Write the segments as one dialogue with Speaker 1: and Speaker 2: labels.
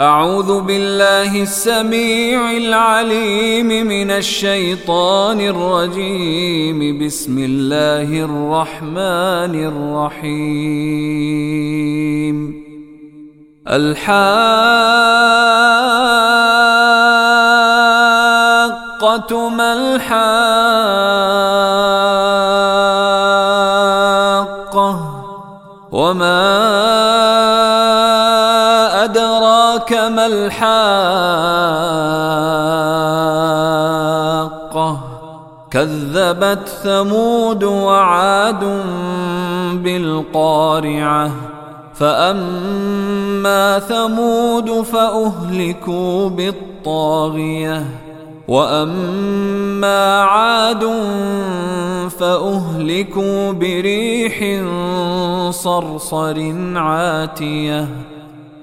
Speaker 1: أعوذ بالله السميع العليم من الشيطان الرجيم. بسم الله الرحمن الرحيم. الحاقة ما الحاقة وما أدراك ما الحاقة؟ كذبت ثمود وعاد بالقارعة فأما ثمود فأهلكوا بالطاغية وأما عاد فأهلكوا بريح صرصر عاتية.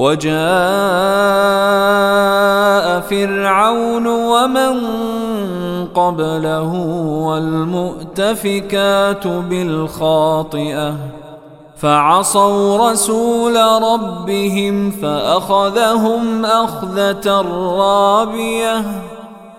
Speaker 1: وجاء فرعون ومن قبله والمؤتفكات بالخاطئة فعصوا رسول ربهم فأخذهم أخذة رابية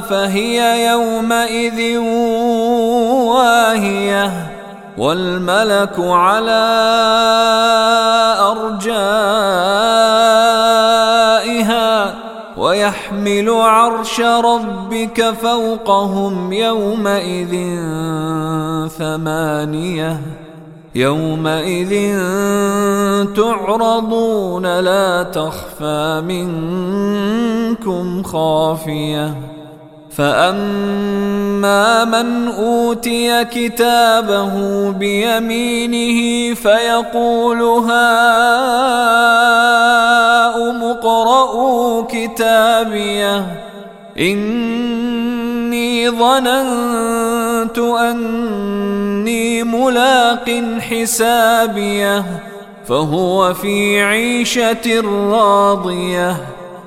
Speaker 1: فهي يومئذ واهية والملك على أرجائها ويحمل عرش ربك فوقهم يومئذ ثمانية. يومئذ تعرضون لا تخفى منكم خافية. فاما من اوتي كتابه بيمينه فيقول هاؤم اقرءوا كتابيه اني ظننت اني ملاق حسابيه فهو في عيشه راضيه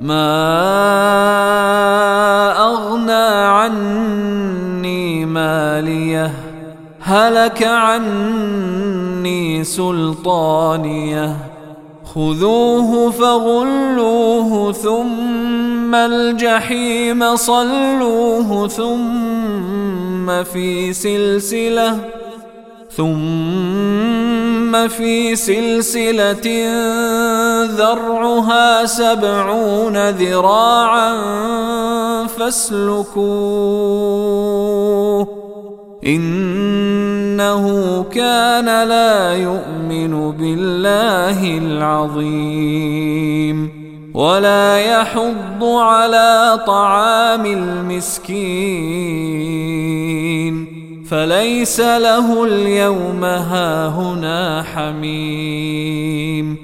Speaker 1: ما أغنى عني مالية هلك عني سلطانية. خذوه فغلوه ثم الجحيم صلوه ثم في سلسلة ثم في سلسلة ذرعها سبعون ذراعا فاسلكوه إنه كان لا يؤمن بالله العظيم ولا يحض على طعام المسكين فليس له اليوم هاهنا حميم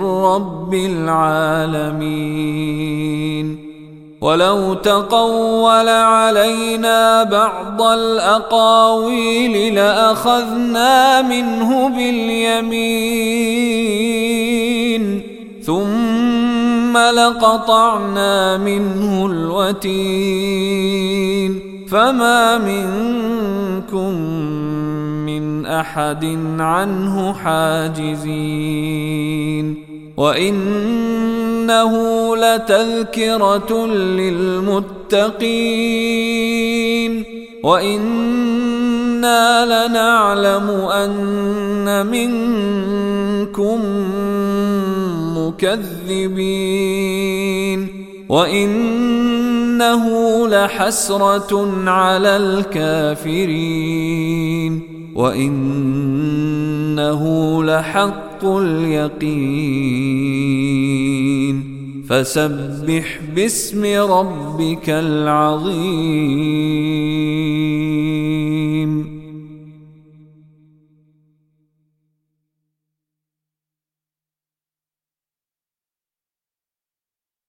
Speaker 1: رب العالمين. ولو تقول علينا بعض الأقاويل لأخذنا منه باليمين. ثم لقطعنا منه الوتين. فما منكم من أحد عنه حاجزين. وانه لتذكره للمتقين وأنا لنعلم ان منكم مكذبين وانه لحسره على الكافرين وانه لحق اليقين. فسبح باسم ربك العظيم.